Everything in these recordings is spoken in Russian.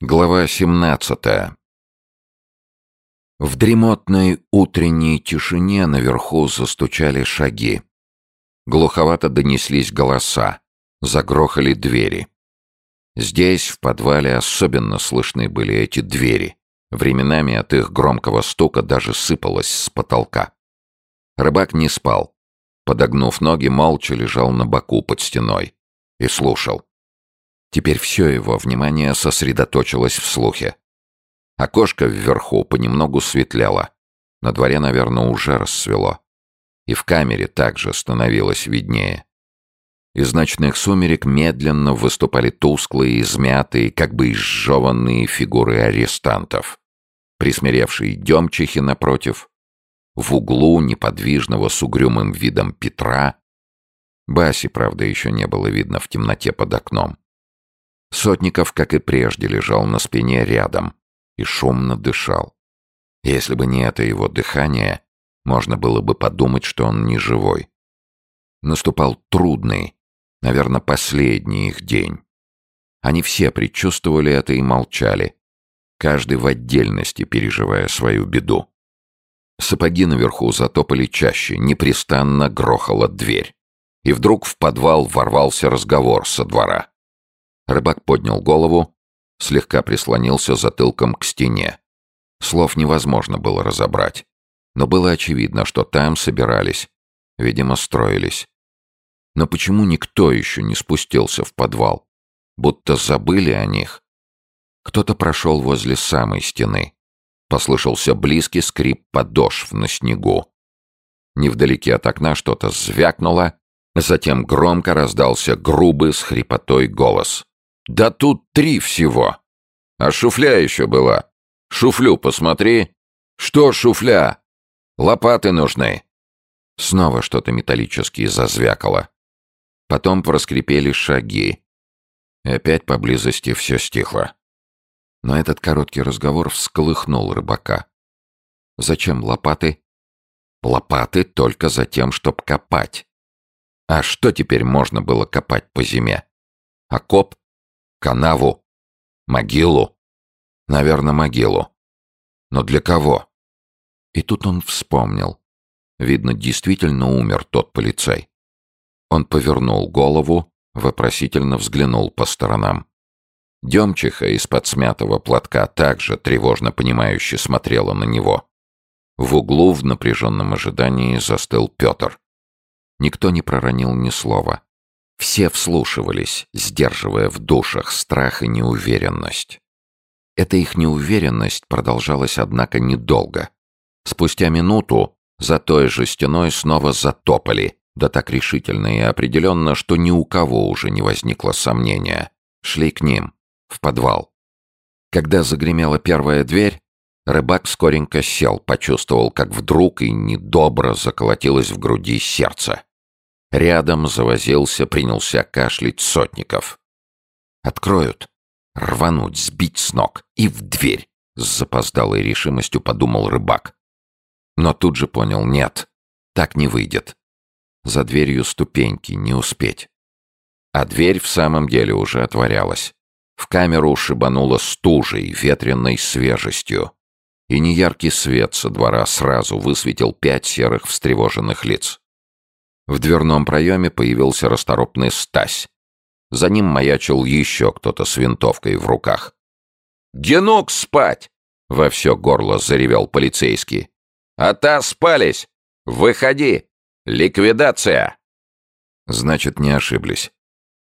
Глава 17 В дремотной утренней тишине наверху застучали шаги. Глуховато донеслись голоса, загрохали двери. Здесь, в подвале, особенно слышны были эти двери. Временами от их громкого стука даже сыпалось с потолка. Рыбак не спал. Подогнув ноги, молча лежал на боку под стеной и слушал. Теперь все его внимание сосредоточилось в слухе. Окошко вверху понемногу светлело. На дворе, наверное, уже рассвело. И в камере также становилось виднее. Из ночных сумерек медленно выступали тусклые, измятые, как бы изжеванные фигуры арестантов. Присмиревшие демчихи напротив. В углу неподвижного с угрюмым видом Петра. Баси, правда, еще не было видно в темноте под окном. Сотников, как и прежде, лежал на спине рядом и шумно дышал. Если бы не это его дыхание, можно было бы подумать, что он не живой. Наступал трудный, наверное, последний их день. Они все предчувствовали это и молчали, каждый в отдельности переживая свою беду. Сапоги наверху затопали чаще, непрестанно грохала дверь. И вдруг в подвал ворвался разговор со двора. Рыбак поднял голову, слегка прислонился затылком к стене. Слов невозможно было разобрать. Но было очевидно, что там собирались. Видимо, строились. Но почему никто еще не спустился в подвал? Будто забыли о них. Кто-то прошел возле самой стены. Послышался близкий скрип подошв на снегу. Невдалеке от окна что-то звякнуло, затем громко раздался грубый с хрипотой голос. Да тут три всего. А шуфля еще была. Шуфлю посмотри. Что шуфля? Лопаты нужны. Снова что-то металлические зазвякало. Потом проскрипели шаги. И опять поблизости все стихло. Но этот короткий разговор всколыхнул рыбака. Зачем лопаты? Лопаты только за тем, чтоб копать. А что теперь можно было копать по зиме? Окоп? Канаву? Могилу? Наверное, могилу. Но для кого? И тут он вспомнил. Видно, действительно умер тот полицай. Он повернул голову, вопросительно взглянул по сторонам. Демчиха из-под смятого платка также тревожно понимающе смотрела на него. В углу в напряженном ожидании застыл Петр. Никто не проронил ни слова. Все вслушивались, сдерживая в душах страх и неуверенность. Эта их неуверенность продолжалась, однако, недолго. Спустя минуту за той же стеной снова затопали, да так решительно и определенно, что ни у кого уже не возникло сомнения. Шли к ним, в подвал. Когда загремела первая дверь, рыбак скоренько сел, почувствовал, как вдруг и недобро заколотилось в груди сердце. Рядом завозился, принялся кашлять сотников. Откроют. Рвануть, сбить с ног. И в дверь. С запоздалой решимостью подумал рыбак. Но тут же понял, нет, так не выйдет. За дверью ступеньки, не успеть. А дверь в самом деле уже отворялась. В камеру шибануло стужей, ветренной свежестью. И неяркий свет со двора сразу высветил пять серых встревоженных лиц. В дверном проеме появился расторопный Стась. За ним маячил еще кто-то с винтовкой в руках. «Генок спать!» — во все горло заревел полицейский. «А та спались! Выходи! Ликвидация!» Значит, не ошиблись.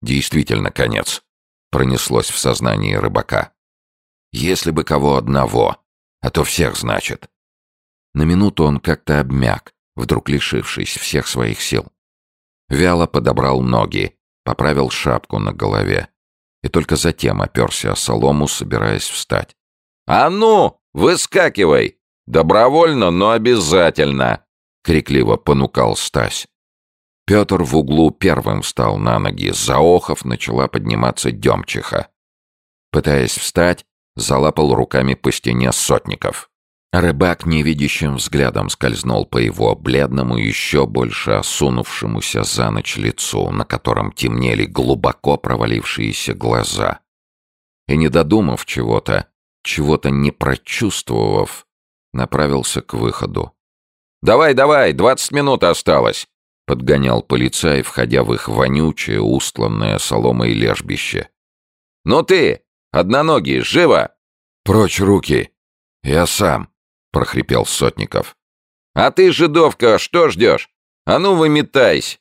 Действительно конец. Пронеслось в сознании рыбака. Если бы кого одного, а то всех, значит. На минуту он как-то обмяк, вдруг лишившись всех своих сил. Вяло подобрал ноги, поправил шапку на голове и только затем оперся о солому, собираясь встать. «А ну, выскакивай! Добровольно, но обязательно!» — крикливо понукал Стась. Петр в углу первым встал на ноги, заохов начала подниматься Демчиха. Пытаясь встать, залапал руками по стене сотников. Рыбак невидящим взглядом скользнул по его бледному, еще больше осунувшемуся за ночь лицу, на котором темнели глубоко провалившиеся глаза. и, не додумав чего-то, чего-то не прочувствовав, направился к выходу. «Давай, давай, двадцать минут осталось!» — подгонял полицай, входя в их вонючее, устланное соломой лежбище. «Ну ты, одноногий, живо!» «Прочь руки! Я сам!» — прохрипел Сотников. «А ты, жидовка, что ждешь? А ну, выметайся!»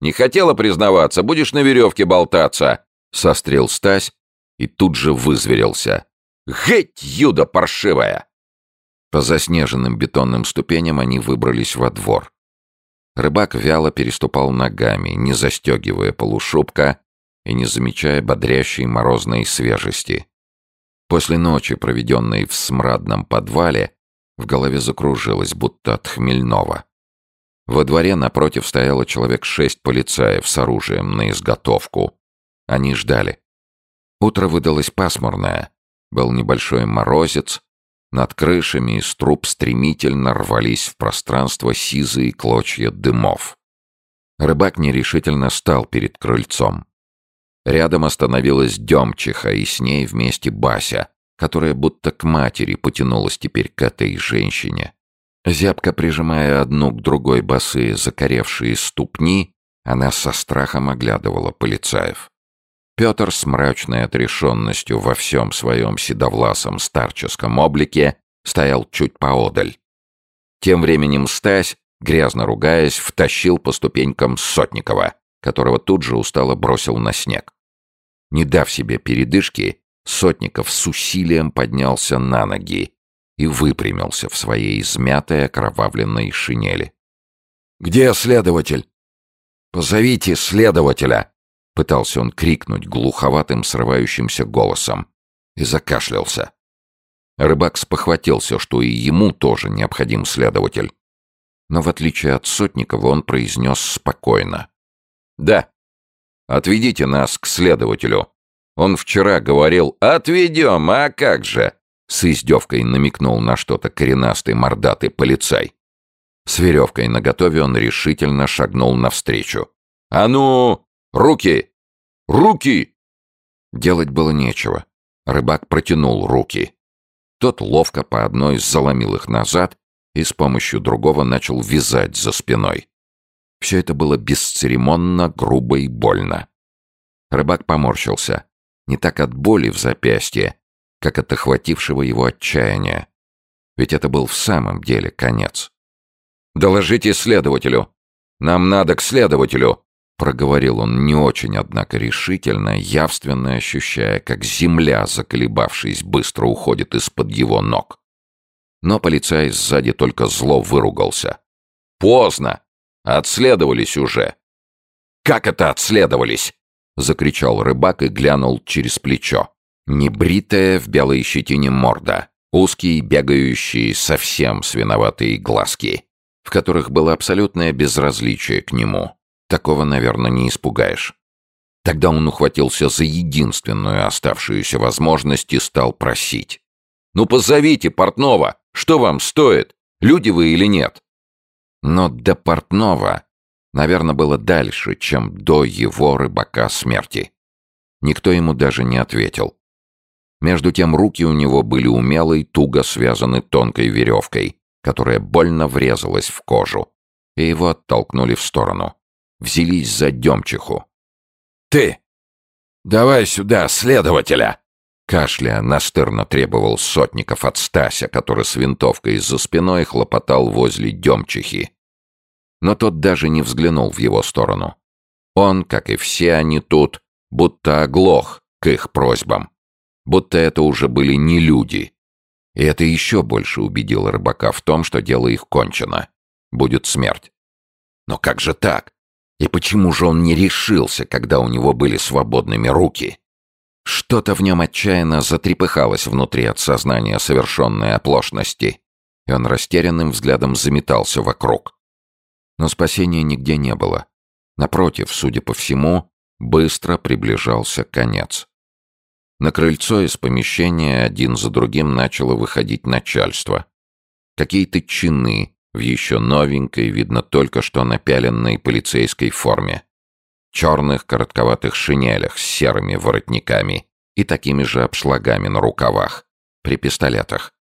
«Не хотела признаваться, будешь на веревке болтаться!» — сострел Стась и тут же вызверился. «Геть, юда паршивая!» По заснеженным бетонным ступеням они выбрались во двор. Рыбак вяло переступал ногами, не застегивая полушубка и не замечая бодрящей морозной свежести. После ночи, проведенной в смрадном подвале, в голове закружилось, будто от хмельного. Во дворе напротив стояло человек шесть полицаев с оружием на изготовку. Они ждали. Утро выдалось пасмурное. Был небольшой морозец. Над крышами из труб стремительно рвались в пространство сизые клочья дымов. Рыбак нерешительно стал перед крыльцом. Рядом остановилась Демчиха, и с ней вместе Бася, которая будто к матери потянулась теперь к этой женщине. Зябко прижимая одну к другой босые закоревшие ступни, она со страхом оглядывала полицаев. Петр с мрачной отрешенностью во всем своем седовласом старческом облике стоял чуть поодаль. Тем временем Стась, грязно ругаясь, втащил по ступенькам Сотникова, которого тут же устало бросил на снег. Не дав себе передышки, Сотников с усилием поднялся на ноги и выпрямился в своей измятой окровавленной шинели. «Где следователь?» «Позовите следователя!» Пытался он крикнуть глуховатым срывающимся голосом и закашлялся. Рыбак спохватился, что и ему тоже необходим следователь. Но в отличие от Сотникова он произнес спокойно. «Да, Отведите нас к следователю. Он вчера говорил «Отведем, а как же?» С издевкой намекнул на что-то коренастый мордатый полицай. С веревкой наготове он решительно шагнул навстречу. «А ну, руки! Руки!» Делать было нечего. Рыбак протянул руки. Тот ловко по одной заломил их назад и с помощью другого начал вязать за спиной. Все это было бесцеремонно, грубо и больно. Рыбак поморщился. Не так от боли в запястье, как от охватившего его отчаяния. Ведь это был в самом деле конец. «Доложите следователю! Нам надо к следователю!» Проговорил он не очень, однако решительно, явственно ощущая, как земля, заколебавшись, быстро уходит из-под его ног. Но полицай сзади только зло выругался. «Поздно! Отследовались уже. Как это отследовались? Закричал рыбак и глянул через плечо. Небритая в белой щетине морда. Узкие, бегающие, совсем свиноватые глазки, в которых было абсолютное безразличие к нему. Такого, наверное, не испугаешь. Тогда он ухватился за единственную оставшуюся возможность и стал просить. «Ну позовите портного! Что вам стоит? Люди вы или нет?» Но до портного, наверное, было дальше, чем до его рыбака смерти. Никто ему даже не ответил. Между тем руки у него были умелой, туго связаны тонкой веревкой, которая больно врезалась в кожу, и его оттолкнули в сторону. Взялись за демчиху. «Ты! Давай сюда следователя!» Кашля настырно требовал сотников от Стася, который с винтовкой за спиной хлопотал возле Демчихи. Но тот даже не взглянул в его сторону. Он, как и все они тут, будто оглох к их просьбам. Будто это уже были не люди. И это еще больше убедило рыбака в том, что дело их кончено. Будет смерть. Но как же так? И почему же он не решился, когда у него были свободными руки? Что-то в нем отчаянно затрепыхалось внутри от сознания совершенной оплошности, и он растерянным взглядом заметался вокруг. Но спасения нигде не было. Напротив, судя по всему, быстро приближался конец. На крыльцо из помещения один за другим начало выходить начальство. Какие-то чины в еще новенькой, видно только что напяленной полицейской форме черных коротковатых шинелях с серыми воротниками и такими же обшлагами на рукавах, при пистолетах.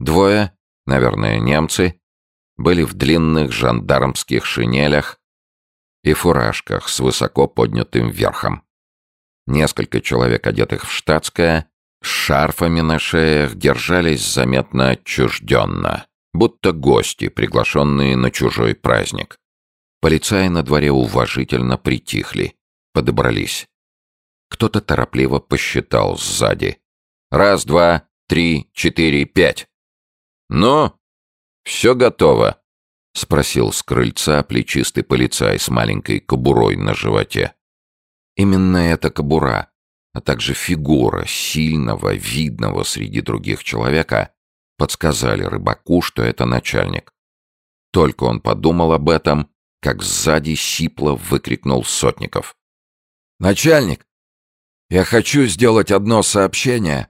Двое, наверное, немцы, были в длинных жандармских шинелях и фуражках с высоко поднятым верхом. Несколько человек, одетых в штатское, с шарфами на шеях, держались заметно отчужденно, будто гости, приглашенные на чужой праздник. Полицаи на дворе уважительно притихли, подобрались. Кто-то торопливо посчитал сзади. «Раз, два, три, четыре, пять». «Ну, все готово», — спросил с крыльца плечистый полицай с маленькой кобурой на животе. Именно эта кобура, а также фигура сильного, видного среди других человека подсказали рыбаку, что это начальник. Только он подумал об этом, как сзади сипло выкрикнул Сотников. «Начальник, я хочу сделать одно сообщение!»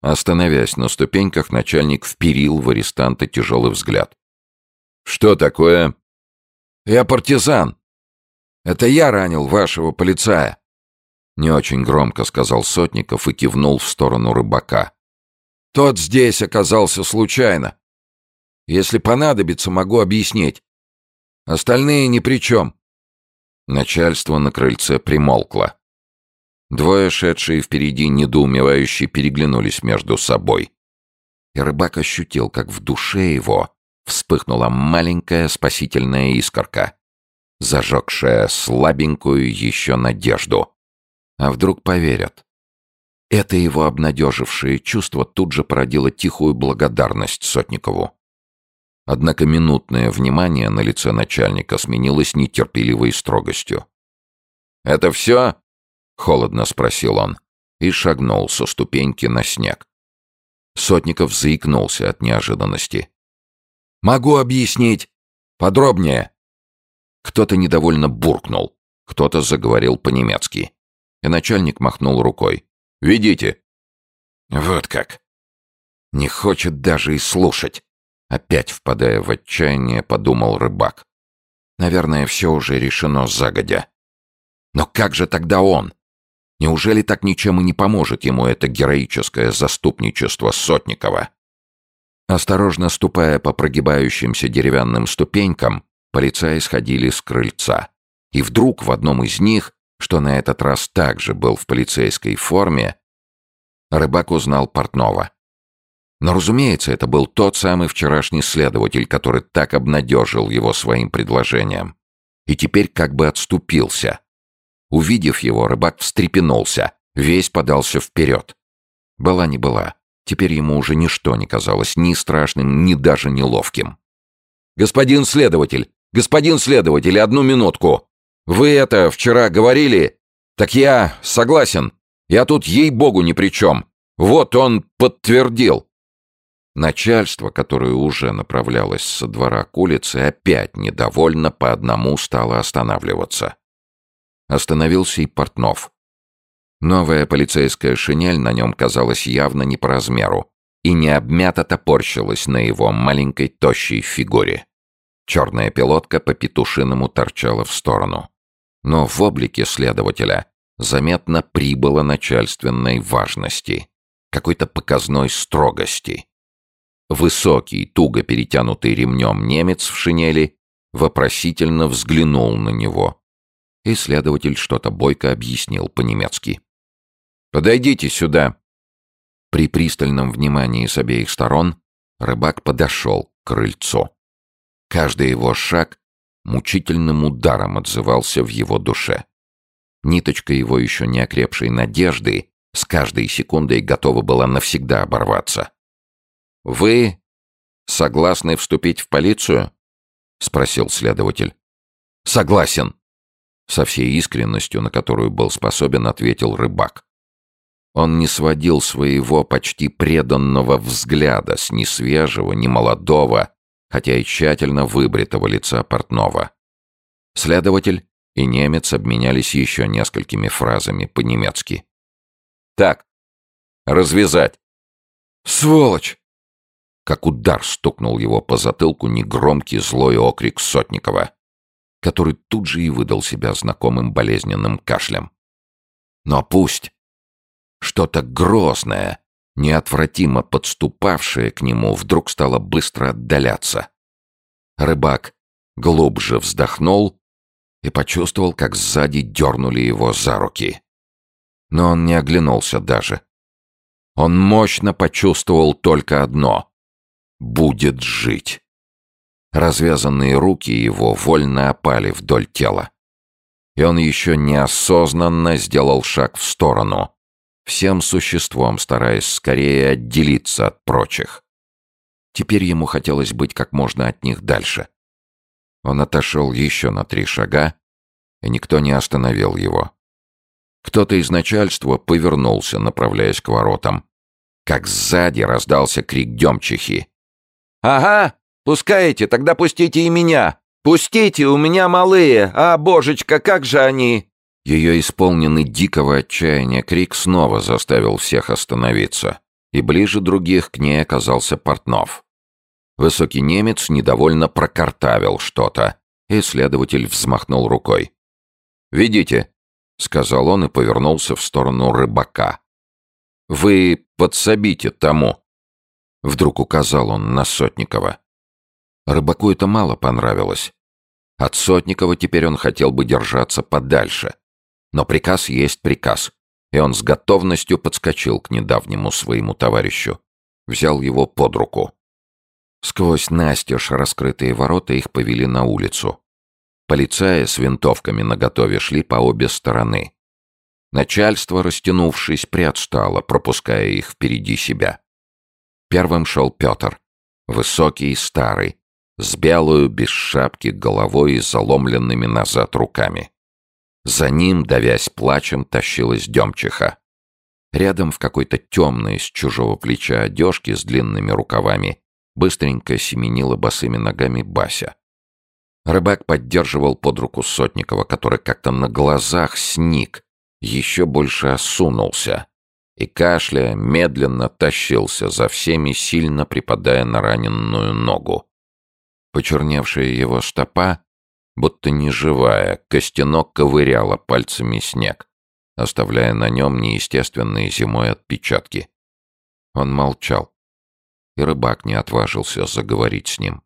Остановясь на ступеньках, начальник вперил в арестанта тяжелый взгляд. «Что такое?» «Я партизан. Это я ранил вашего полицая!» Не очень громко сказал Сотников и кивнул в сторону рыбака. «Тот здесь оказался случайно. Если понадобится, могу объяснить. Остальные ни при чем». Начальство на крыльце примолкло. Двое, шедшие впереди, недоумевающе переглянулись между собой. И рыбак ощутил, как в душе его вспыхнула маленькая спасительная искорка зажегшая слабенькую еще надежду. А вдруг поверят? Это его обнадежившее чувство тут же породило тихую благодарность Сотникову. Однако минутное внимание на лице начальника сменилось нетерпеливой строгостью. «Это все?» — холодно спросил он и шагнул со ступеньки на снег. Сотников заикнулся от неожиданности. «Могу объяснить подробнее», кто-то недовольно буркнул, кто-то заговорил по-немецки. И начальник махнул рукой. «Ведите!» «Вот как!» «Не хочет даже и слушать!» Опять впадая в отчаяние, подумал рыбак. «Наверное, все уже решено загодя. Но как же тогда он? Неужели так ничем и не поможет ему это героическое заступничество Сотникова?» Осторожно ступая по прогибающимся деревянным ступенькам, Полицаи сходили с крыльца. И вдруг в одном из них, что на этот раз также был в полицейской форме, рыбак узнал портного. Но, разумеется, это был тот самый вчерашний следователь, который так обнадежил его своим предложением. И теперь как бы отступился. Увидев его, рыбак встрепенулся, весь подался вперед. Была не была. Теперь ему уже ничто не казалось ни страшным, ни даже неловким. «Господин следователь, «Господин следователь, одну минутку. Вы это вчера говорили? Так я согласен. Я тут ей-богу ни при чем. Вот он подтвердил». Начальство, которое уже направлялось со двора к улице, опять недовольно по одному стало останавливаться. Остановился и Портнов. Новая полицейская шинель на нем казалась явно не по размеру и не обмято топорщилась на его маленькой тощей фигуре. Черная пилотка по-петушиному торчала в сторону. Но в облике следователя заметно прибыло начальственной важности, какой-то показной строгости. Высокий, туго перетянутый ремнем немец в шинели вопросительно взглянул на него. Следователь что-то бойко объяснил по-немецки. «Подойдите сюда!» При пристальном внимании с обеих сторон рыбак подошел к крыльцу. Каждый его шаг мучительным ударом отзывался в его душе. Ниточка его еще не окрепшей надежды с каждой секундой готова была навсегда оборваться. «Вы согласны вступить в полицию?» — спросил следователь. «Согласен!» Со всей искренностью, на которую был способен, ответил рыбак. Он не сводил своего почти преданного взгляда с несвежего, немолодого, хотя и тщательно выбритого лица портного. Следователь и немец обменялись еще несколькими фразами по-немецки. «Так, развязать!» «Сволочь!» Как удар стукнул его по затылку негромкий злой окрик Сотникова, который тут же и выдал себя знакомым болезненным кашлем. «Но пусть! Что-то грозное, неотвратимо подступавшее к нему, вдруг стало быстро отдаляться. Рыбак глубже вздохнул и почувствовал, как сзади дернули его за руки. Но он не оглянулся даже. Он мощно почувствовал только одно — будет жить. Развязанные руки его вольно опали вдоль тела. И он еще неосознанно сделал шаг в сторону, всем существом стараясь скорее отделиться от прочих. Теперь ему хотелось быть как можно от них дальше. Он отошел еще на три шага, и никто не остановил его. Кто-то из начальства повернулся, направляясь к воротам. Как сзади раздался крик Демчихи. «Ага, пускаете, тогда пустите и меня! Пустите, у меня малые! А, божечка, как же они!» Ее исполненный дикого отчаяния крик снова заставил всех остановиться, и ближе других к ней оказался Портнов. Высокий немец недовольно прокартавил что-то, и следователь взмахнул рукой. «Ведите», — сказал он и повернулся в сторону рыбака. «Вы подсобите тому», — вдруг указал он на Сотникова. Рыбаку это мало понравилось. От Сотникова теперь он хотел бы держаться подальше. Но приказ есть приказ, и он с готовностью подскочил к недавнему своему товарищу. Взял его под руку. Сквозь настежь раскрытые ворота их повели на улицу. Полицаи с винтовками наготове шли по обе стороны. Начальство, растянувшись, приотстало, пропуская их впереди себя. Первым шел Петр, высокий и старый, с белую, без шапки, головой и заломленными назад руками. За ним, давясь плачем, тащилась Демчиха. Рядом в какой-то темной, с чужого плеча одежке с длинными рукавами, быстренько семенила босыми ногами Бася. Рыбак поддерживал под руку Сотникова, который как-то на глазах сник, еще больше осунулся и, кашляя, медленно тащился за всеми, сильно припадая на раненую ногу. Почерневшая его стопа, будто неживая, костянок ковыряла пальцами снег, оставляя на нем неестественные зимой отпечатки. Он молчал, и рыбак не отважился заговорить с ним.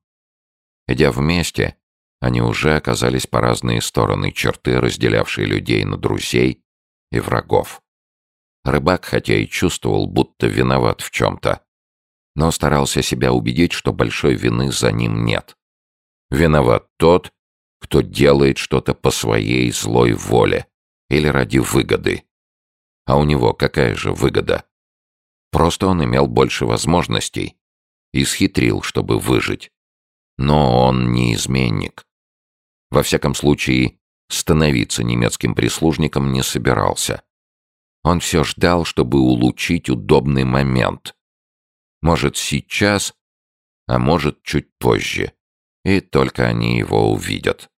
Идя вместе, они уже оказались по разные стороны черты, разделявшие людей на друзей и врагов. Рыбак, хотя и чувствовал, будто виноват в чем-то, но старался себя убедить, что большой вины за ним нет. Виноват тот, кто делает что-то по своей злой воле или ради выгоды. А у него какая же выгода? Просто он имел больше возможностей и схитрил, чтобы выжить. Но он не изменник. Во всяком случае, становиться немецким прислужником не собирался. Он все ждал, чтобы улучшить удобный момент. Может, сейчас, а может, чуть позже. И только они его увидят.